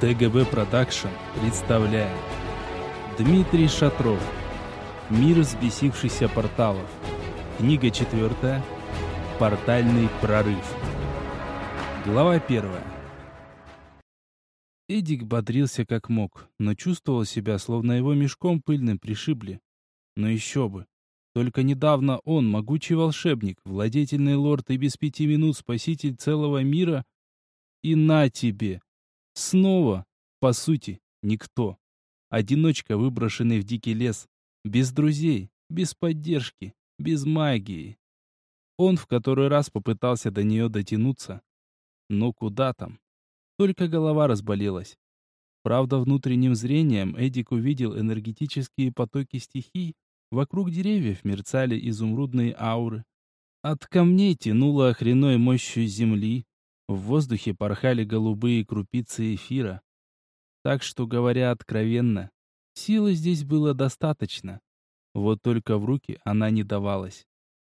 ТГБ Продакшн представляет Дмитрий Шатров Мир взбесившихся порталов Книга четвертая Портальный прорыв Глава первая Эдик бодрился как мог, но чувствовал себя, словно его мешком пыльным пришибли. Но еще бы. Только недавно он, могучий волшебник, владетельный лорд и без пяти минут спаситель целого мира, и на тебе! Снова, по сути, никто. Одиночка, выброшенный в дикий лес, без друзей, без поддержки, без магии. Он в который раз попытался до нее дотянуться. Но куда там? Только голова разболелась. Правда, внутренним зрением Эдик увидел энергетические потоки стихий, вокруг деревьев мерцали изумрудные ауры. От камней тянуло охреной мощью земли, в воздухе порхали голубые крупицы эфира. Так что, говоря откровенно, силы здесь было достаточно. Вот только в руки она не давалась.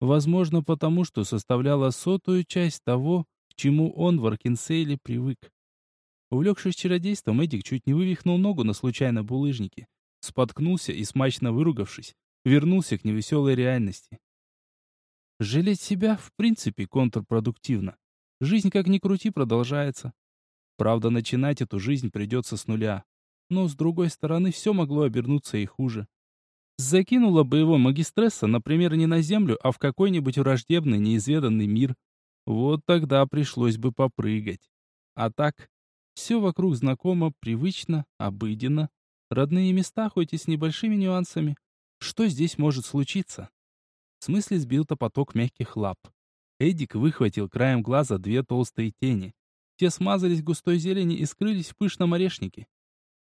Возможно, потому что составляла сотую часть того, к чему он в Аркинсейле привык. Увлекшись чародейством, Эдик чуть не вывихнул ногу на случайном булыжнике, споткнулся и, смачно выругавшись, вернулся к невеселой реальности. Жалеть себя, в принципе, контрпродуктивно. Жизнь, как ни крути, продолжается. Правда, начинать эту жизнь придется с нуля. Но, с другой стороны, все могло обернуться и хуже. Закинула бы его магистресса, например, не на Землю, а в какой-нибудь враждебный, неизведанный мир. Вот тогда пришлось бы попрыгать. А так, все вокруг знакомо, привычно, обыденно. Родные места, хоть и с небольшими нюансами. Что здесь может случиться? В смысле сбил-то поток мягких лап. Эдик выхватил краем глаза две толстые тени. Те смазались густой зелени и скрылись в пышном орешнике.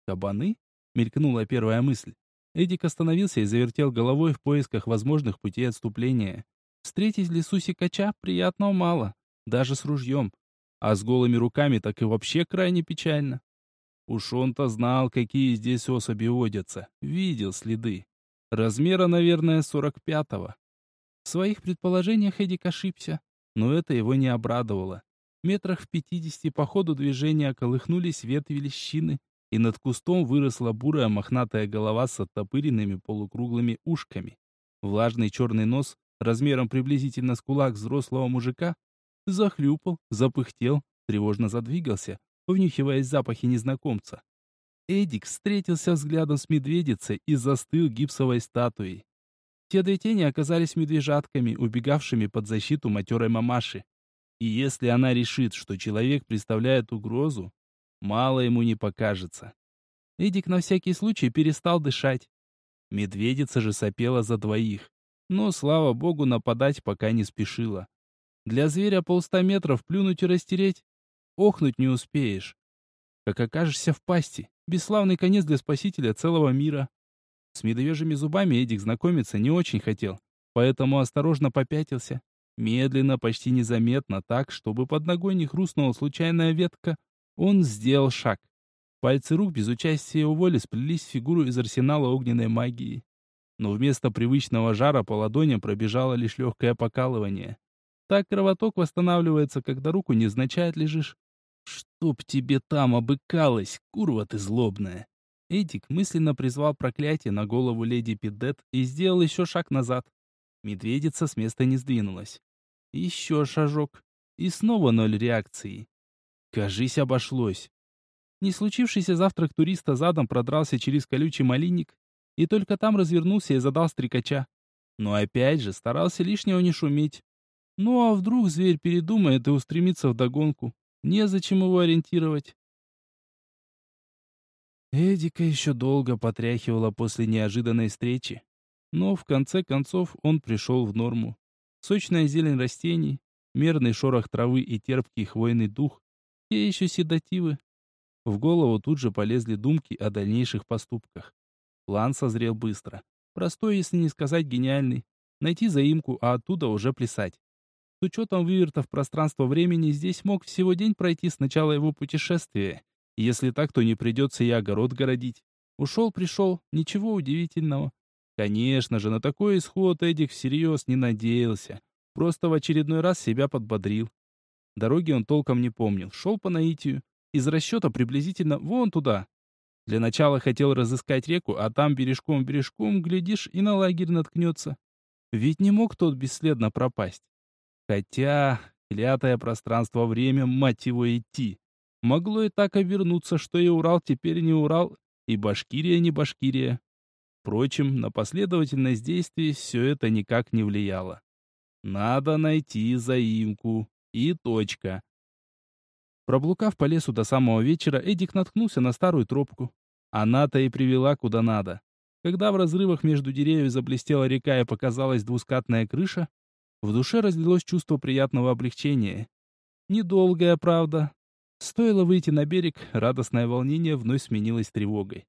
«Кабаны?» — мелькнула первая мысль. Эдик остановился и завертел головой в поисках возможных путей отступления. Встретить в лесу сикача приятного мало, даже с ружьем. А с голыми руками так и вообще крайне печально. Уж он-то знал, какие здесь особи водятся. Видел следы. Размера, наверное, сорок пятого. В своих предположениях Эдик ошибся, но это его не обрадовало. Метрах в пятидесяти по ходу движения колыхнулись ветви лещины, и над кустом выросла бурая мохнатая голова с оттопыренными полукруглыми ушками. Влажный черный нос, размером приблизительно с кулак взрослого мужика, захлюпал, запыхтел, тревожно задвигался, внюхиваясь запахи незнакомца. Эдик встретился взглядом с медведицей и застыл гипсовой статуей. Те две тени оказались медвежатками, убегавшими под защиту матерой мамаши. И если она решит, что человек представляет угрозу, мало ему не покажется. Эдик на всякий случай перестал дышать. Медведица же сопела за двоих, но, слава богу, нападать пока не спешила. Для зверя полста метров плюнуть и растереть, охнуть не успеешь. Как окажешься в пасти, бесславный конец для спасителя целого мира. С медвежьими зубами Эдик знакомиться не очень хотел, поэтому осторожно попятился. Медленно, почти незаметно, так, чтобы под ногой не хрустнула случайная ветка, он сделал шаг. Пальцы рук без участия его воли сплелись в фигуру из арсенала огненной магии. Но вместо привычного жара по ладоням пробежало лишь легкое покалывание. Так кровоток восстанавливается, когда руку незначай лежишь. «Чтоб тебе там обыкалось, курва ты злобная!» Эдик мысленно призвал проклятие на голову леди Пидет и сделал еще шаг назад. Медведица с места не сдвинулась. Еще шажок. И снова ноль реакции. Кажись, обошлось. Не случившийся завтрак туриста задом продрался через колючий малинник и только там развернулся и задал стрекача. Но опять же старался лишнего не шуметь. Ну а вдруг зверь передумает и устремится в догонку? Незачем его ориентировать. Эдика еще долго потряхивало после неожиданной встречи. Но в конце концов он пришел в норму. Сочная зелень растений, мерный шорох травы и терпкий хвойный дух, те еще седативы. В голову тут же полезли думки о дальнейших поступках. План созрел быстро. Простой, если не сказать гениальный. Найти заимку, а оттуда уже плясать. С учетом вывертов пространства-времени здесь мог всего день пройти с начала его путешествия если так, то не придется и огород городить. Ушел-пришел, ничего удивительного. Конечно же, на такой исход Эдик всерьез не надеялся. Просто в очередной раз себя подбодрил. Дороги он толком не помнил, шел по наитию. Из расчета приблизительно вон туда. Для начала хотел разыскать реку, а там бережком-бережком, глядишь, и на лагерь наткнется. Ведь не мог тот бесследно пропасть. Хотя, клятое пространство-время, мать его, идти. Могло и так обернуться, что и Урал теперь не Урал, и Башкирия не Башкирия. Впрочем, на последовательность действий все это никак не влияло. Надо найти заимку. И точка. Проблукав по лесу до самого вечера, Эдик наткнулся на старую тропку. Она-то и привела куда надо. Когда в разрывах между деревьев заблестела река и показалась двускатная крыша, в душе разлилось чувство приятного облегчения. Недолгая, правда. Стоило выйти на берег, радостное волнение вновь сменилось тревогой.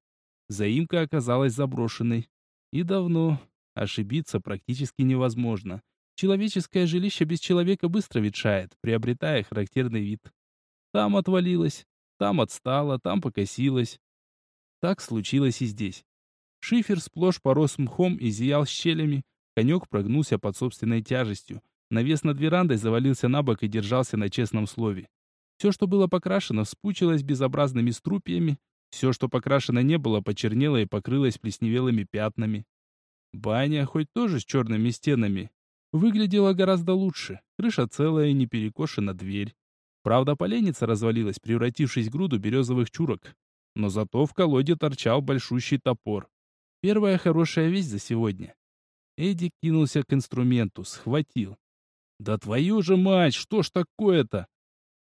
Заимка оказалась заброшенной. И давно. Ошибиться практически невозможно. Человеческое жилище без человека быстро ветшает, приобретая характерный вид. Там отвалилось, там отстало, там покосилось. Так случилось и здесь. Шифер сплошь порос мхом и зиял щелями, конек прогнулся под собственной тяжестью. Навес над верандой завалился на бок и держался на честном слове. Все, что было покрашено, вспучилось безобразными струпьями, все, что покрашено не было, почернело и покрылось плесневелыми пятнами. Баня, хоть тоже с черными стенами, выглядела гораздо лучше. Крыша целая не перекошена дверь. Правда, поленница развалилась, превратившись в груду березовых чурок. Но зато в колоде торчал большущий топор. Первая хорошая вещь за сегодня. Эдик кинулся к инструменту, схватил. «Да твою же мать, что ж такое-то?»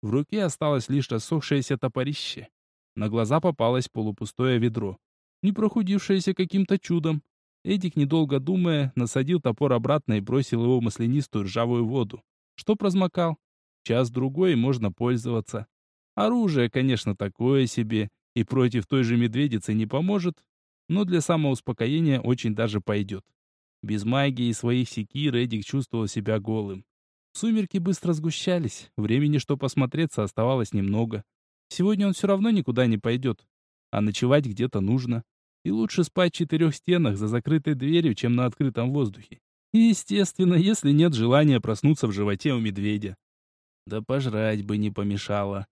В руке осталось лишь рассохшееся топорище. На глаза попалось полупустое ведро, не прохудившееся каким-то чудом. Эдик, недолго думая, насадил топор обратно и бросил его в маслянистую ржавую воду. Что размокал? Час-другой можно пользоваться. Оружие, конечно, такое себе, и против той же медведицы не поможет, но для самоуспокоения очень даже пойдет. Без магии и своих секир Эдик чувствовал себя голым. Сумерки быстро сгущались, времени, что посмотреться, оставалось немного. Сегодня он все равно никуда не пойдет. А ночевать где-то нужно. И лучше спать в четырех стенах за закрытой дверью, чем на открытом воздухе. И, естественно, если нет желания проснуться в животе у медведя. Да пожрать бы не помешало.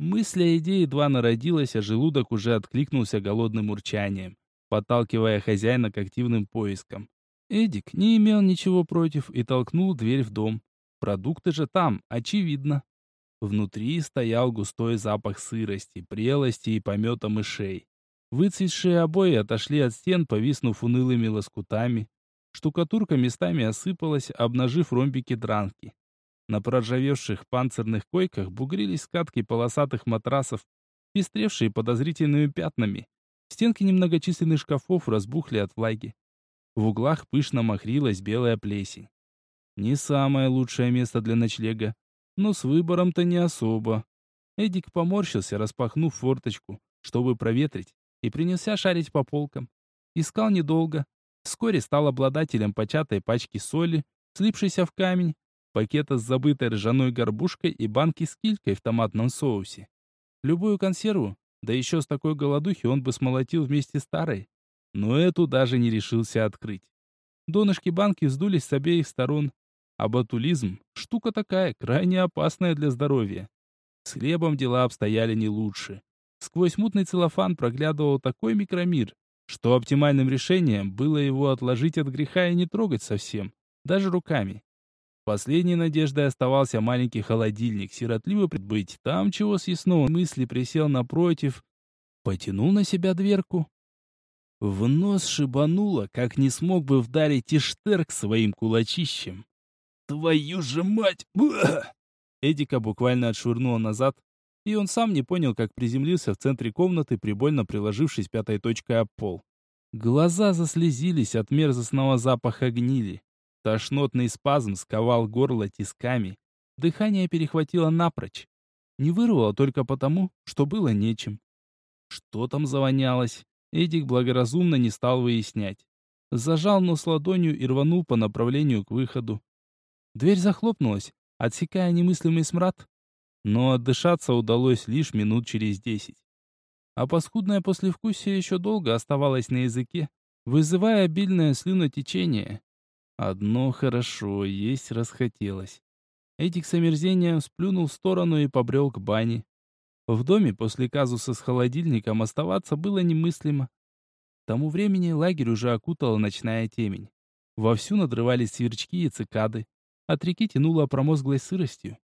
Мысль о идее едва народилась, а желудок уже откликнулся голодным урчанием, подталкивая хозяина к активным поискам. Эдик не имел ничего против и толкнул дверь в дом. Продукты же там, очевидно. Внутри стоял густой запах сырости, прелости и помета мышей. Выцветшие обои отошли от стен, повиснув унылыми лоскутами. Штукатурка местами осыпалась, обнажив ромбики дранки. На проржавевших панцирных койках бугрились скатки полосатых матрасов, пестревшие подозрительными пятнами. Стенки немногочисленных шкафов разбухли от влаги. В углах пышно махрилась белая плесень. Не самое лучшее место для ночлега, но с выбором-то не особо. Эдик поморщился, распахнув форточку, чтобы проветрить, и принялся шарить по полкам. Искал недолго. Вскоре стал обладателем початой пачки соли, слипшейся в камень, пакета с забытой ржаной горбушкой и банки с килькой в томатном соусе. Любую консерву, да еще с такой голодухи он бы смолотил вместе старой, но эту даже не решился открыть. Донышки банки вздулись с обеих сторон, а батулизм – штука такая, крайне опасная для здоровья. С хлебом дела обстояли не лучше. Сквозь мутный целлофан проглядывал такой микромир, что оптимальным решением было его отложить от греха и не трогать совсем, даже руками. Последней надеждой оставался маленький холодильник, сиротливо прибыть. Там чего съестного мысли присел напротив, потянул на себя дверку. В нос шибануло, как не смог бы вдарить Иштерк своим кулачищем. «Твою же мать!» Эдика буквально отшвырнула назад, и он сам не понял, как приземлился в центре комнаты, прибольно приложившись пятой точкой об пол. Глаза заслезились от мерзостного запаха гнили. Тошнотный спазм сковал горло тисками. Дыхание перехватило напрочь. Не вырвало только потому, что было нечем. Что там завонялось? Эдик благоразумно не стал выяснять. Зажал нос ладонью и рванул по направлению к выходу. Дверь захлопнулась, отсекая немыслимый смрад, но отдышаться удалось лишь минут через десять. А паскудное послевкусие еще долго оставалось на языке, вызывая обильное слюнотечение. Одно хорошо, есть расхотелось. Эдик с омерзением сплюнул в сторону и побрел к бане. В доме после казуса с холодильником оставаться было немыслимо. К тому времени лагерь уже окутала ночная темень. Вовсю надрывались сверчки и цикады. От реки тянуло промозглой сыростью.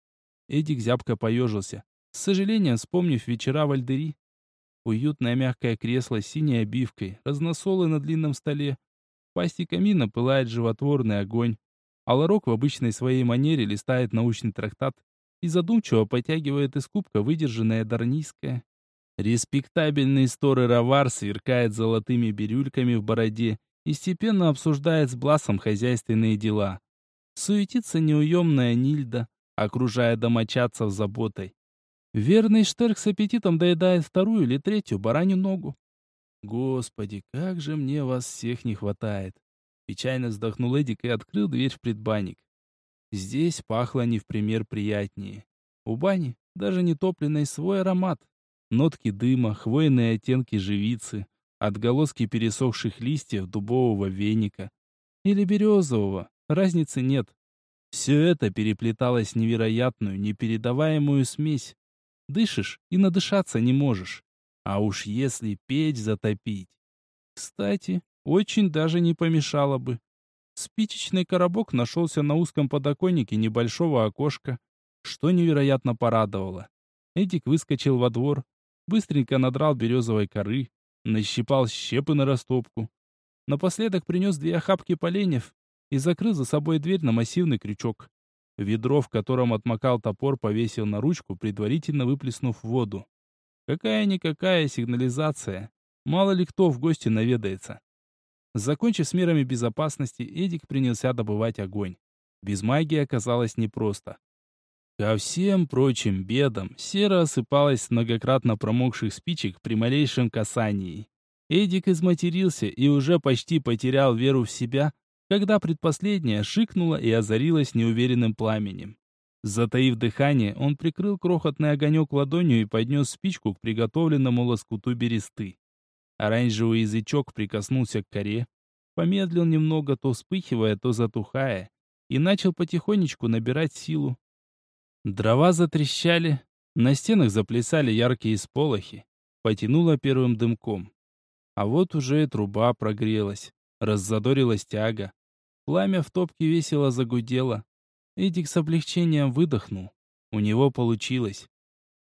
Эдик зябко поежился, с сожалением вспомнив вечера в Альдери. Уютное мягкое кресло с синей обивкой, разносолы на длинном столе. В пасти камина пылает животворный огонь. А Ларок в обычной своей манере листает научный трактат и задумчиво потягивает из кубка выдержанное дарнийское. Респектабельный сторы Равар сверкает золотыми бирюльками в бороде и степенно обсуждает с Бласом хозяйственные дела. Суетится неуемная Нильда, окружая домочадцев заботой. Верный Штерк с аппетитом доедает вторую или третью баранью ногу. Господи, как же мне вас всех не хватает. Печально вздохнул Эдик и открыл дверь в предбанник. Здесь пахло не в пример приятнее. У бани, даже не топленной, свой аромат. Нотки дыма, хвойные оттенки живицы, отголоски пересохших листьев дубового веника. Или березового, разницы нет. Все это переплеталось в невероятную, непередаваемую смесь. Дышишь и надышаться не можешь. А уж если печь затопить. Кстати, очень даже не помешало бы. Спичечный коробок нашелся на узком подоконнике небольшого окошка, что невероятно порадовало. Эдик выскочил во двор, быстренько надрал березовой коры, нащипал щепы на растопку. Напоследок принес две охапки поленьев и закрыл за собой дверь на массивный крючок. Ведро, в котором отмокал топор, повесил на ручку, предварительно выплеснув воду. Какая-никакая сигнализация. Мало ли кто в гости наведается. Закончив с мерами безопасности, Эдик принялся добывать огонь. Без магии оказалось непросто. Ко всем прочим бедам сера осыпалась с многократно промокших спичек при малейшем касании. Эдик изматерился и уже почти потерял веру в себя, когда предпоследняя шикнула и озарилась неуверенным пламенем. Затаив дыхание, он прикрыл крохотный огонек ладонью и поднес спичку к приготовленному лоскуту бересты. Оранжевый язычок прикоснулся к коре, помедлил немного, то вспыхивая, то затухая, и начал потихонечку набирать силу. Дрова затрещали, на стенах заплясали яркие сполохи, потянуло первым дымком. А вот уже и труба прогрелась, раззадорилась тяга. Пламя в топке весело загудело. Эдик с облегчением выдохнул. У него получилось.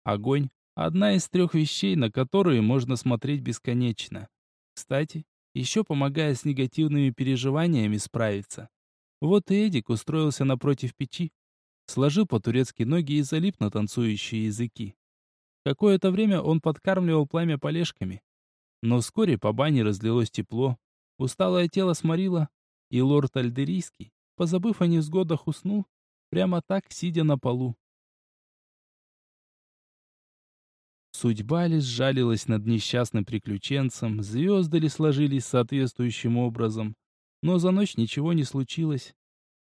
Огонь Одна из трех вещей, на которые можно смотреть бесконечно. Кстати, еще помогает с негативными переживаниями справиться. Вот и Эдик устроился напротив печи, сложил по-турецки ноги и залип на танцующие языки. Какое-то время он подкармливал пламя полежками. Но вскоре по бане разлилось тепло, усталое тело сморило, и лорд Альдерийский, позабыв о невзгодах, уснул, прямо так, сидя на полу. Судьба ли сжалилась над несчастным приключенцем, звезды ли сложились соответствующим образом. Но за ночь ничего не случилось.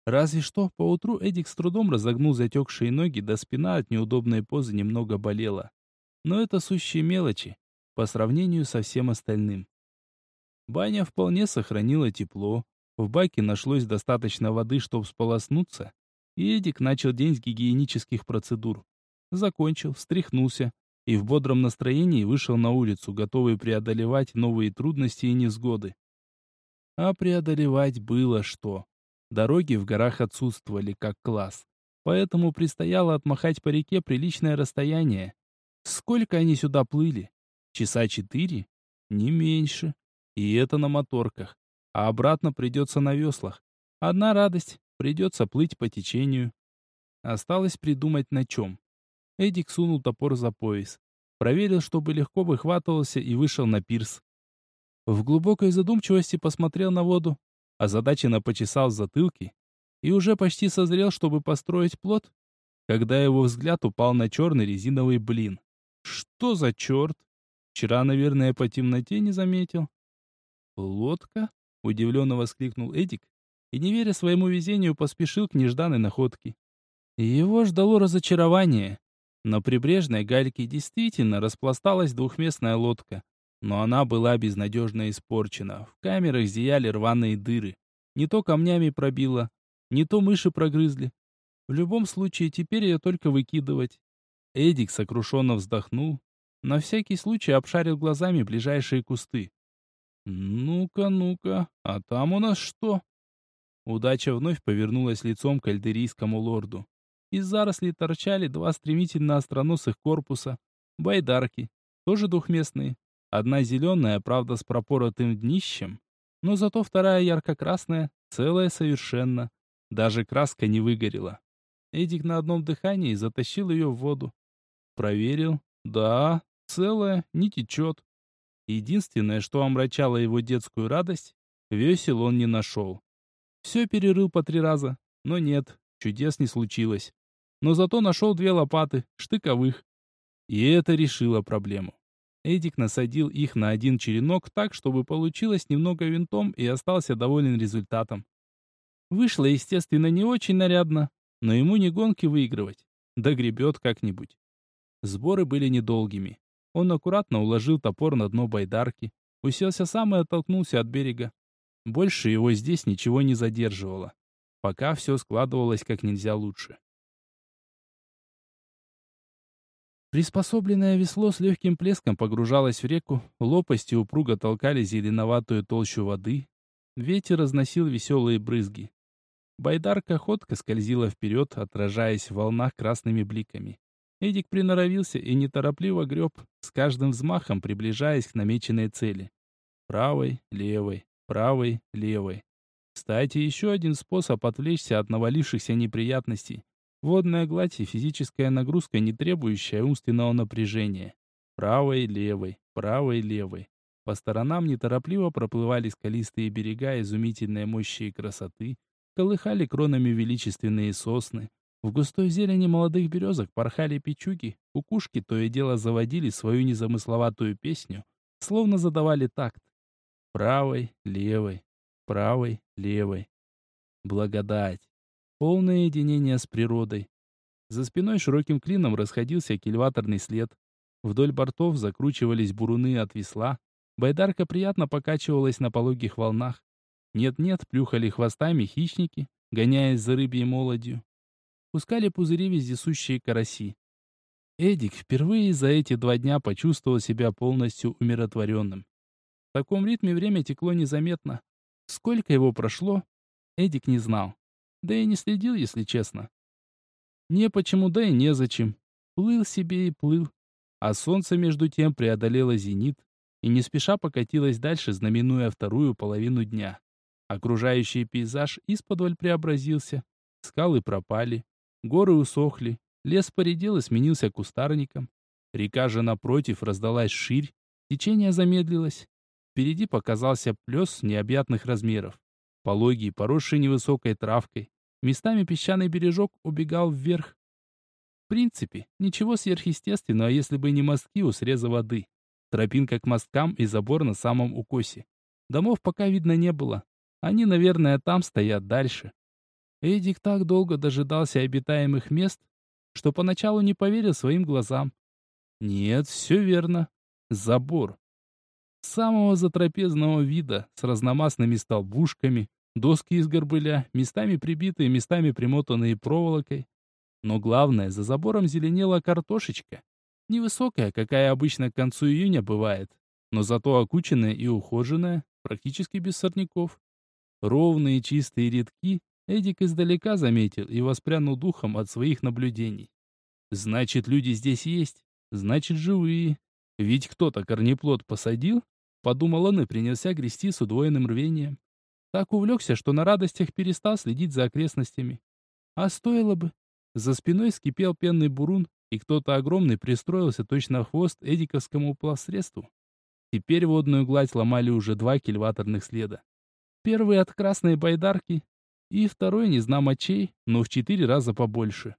Разве что поутру Эдик с трудом разогнул затекшие ноги, да спина от неудобной позы немного болела. Но это сущие мелочи по сравнению со всем остальным. Баня вполне сохранила тепло, в баке нашлось достаточно воды, чтобы сполоснуться, и Эдик начал день с гигиенических процедур. Закончил, встряхнулся, и в бодром настроении вышел на улицу, готовый преодолевать новые трудности и невзгоды. А преодолевать было что. Дороги в горах отсутствовали как класс, поэтому предстояло отмахать по реке приличное расстояние. Сколько они сюда плыли? Часа четыре? Не меньше. И это на моторках. А обратно придется на веслах. Одна радость — придется плыть по течению. Осталось придумать на чем. Эдик сунул топор за пояс, проверил, чтобы легко выхватывался и вышел на пирс. В глубокой задумчивости посмотрел на воду, озадаченно почесал затылки и уже почти созрел, чтобы построить плот, когда его взгляд упал на черный резиновый блин. Что за черт? Вчера, наверное, по темноте не заметил. «Лодка?» — удивленно воскликнул Эдик и, не веря своему везению, поспешил к нежданной находке. Его ждало разочарование. На прибрежной гальке действительно распласталась двухместная лодка, но она была безнадежно испорчена. В камерах зияли рваные дыры. Не то камнями пробило, не то мыши прогрызли. В любом случае, теперь ее только выкидывать. Эдик сокрушенно вздохнул, на всякий случай обшарил глазами ближайшие кусты. «Ну-ка, ну-ка, а там у нас что?» Удача вновь повернулась лицом к альдерийскому лорду. Из зарослей торчали два стремительно остроносых корпуса, байдарки, тоже двухместные. Одна зеленая, правда, с пропоротым днищем, но зато вторая ярко-красная, целая совершенно. Даже краска не выгорела. Эдик на одном дыхании затащил ее в воду. Проверил. Да, целая, не течет. Единственное, что омрачало его детскую радость, весел он не нашел. Все перерыл по три раза, но нет, чудес не случилось. Но зато нашел две лопаты, штыковых. И это решило проблему. Эдик насадил их на один черенок так, чтобы получилось немного винтом и остался доволен результатом. Вышло, естественно, не очень нарядно, но ему не гонки выигрывать. Да гребет как-нибудь. Сборы были недолгими. Он аккуратно уложил топор на дно байдарки, уселся сам и оттолкнулся от берега. Больше его здесь ничего не задерживало. Пока все складывалось как нельзя лучше. Приспособленное весло с легким плеском погружалось в реку, лопасти упруго толкали зеленоватую толщу воды. Ветер разносил веселые брызги. Байдарка ходко скользила вперед, отражаясь в волнах красными бликами. Эдик приноровился и неторопливо греб, с каждым взмахом приближаясь к намеченной цели. Правой, левой, правой, левой. Кстати, еще один способ отвлечься от навалившихся неприятностей. Водная гладь и физическая нагрузка, не требующая умственного напряжения. Правой, левой, правой, левой. По сторонам неторопливо проплывали скалистые берега изумительной мощи и красоты, колыхали кронами величественные сосны, в густой зелени молодых березок порхали печуги, кукушки то и дело заводили свою незамысловатую песню, словно задавали такт. Правой, левой, правой, левой. Благодать. Полное единение с природой. За спиной широким клином расходился кильваторный след. Вдоль бортов закручивались буруны от весла. Байдарка приятно покачивалась на пологих волнах. Нет-нет, плюхали хвостами хищники, гоняясь за рыбьей молодью пускали пузыри вездесущие караси. Эдик впервые за эти два дня почувствовал себя полностью умиротворенным. В таком ритме время текло незаметно. Сколько его прошло, Эдик не знал. Да и не следил, если честно. Не почему, да и незачем. Плыл себе и плыл. А солнце между тем преодолело зенит и не спеша покатилось дальше, знаменуя вторую половину дня. Окружающий пейзаж исподволь преобразился. Скалы пропали, Горы усохли, лес поредел и сменился кустарником. Река же напротив раздалась ширь, течение замедлилось. Впереди показался плес необъятных размеров. Пологий, поросший невысокой травкой. Местами песчаный бережок убегал вверх. В принципе, ничего сверхъестественного, если бы не мостки у среза воды. Тропинка к мосткам и забор на самом укосе. Домов пока видно не было. Они, наверное, там стоят дальше. Эдик так долго дожидался обитаемых мест, что поначалу не поверил своим глазам. Нет, все верно. Забор. Самого затрапезного вида, с разномастными столбушками, доски из горбыля, местами прибитые, местами примотанные проволокой. Но главное, за забором зеленела картошечка. Невысокая, какая обычно к концу июня бывает, но зато окученная и ухоженная, практически без сорняков. Ровные чистые рядки, Эдик издалека заметил и воспрянул духом от своих наблюдений. Значит, люди здесь есть, значит, живые. Ведь кто-то корнеплод посадил, подумал он и принялся грести с удвоенным рвением. Так увлекся, что на радостях перестал следить за окрестностями. А стоило бы. За спиной скипел пенный бурун, и кто-то огромный пристроился точно хвост эдиковскому плавсредству. Теперь водную гладь ломали уже два кильваторных следа. Первый от красной байдарки, и второй не знамо чей, но в четыре раза побольше.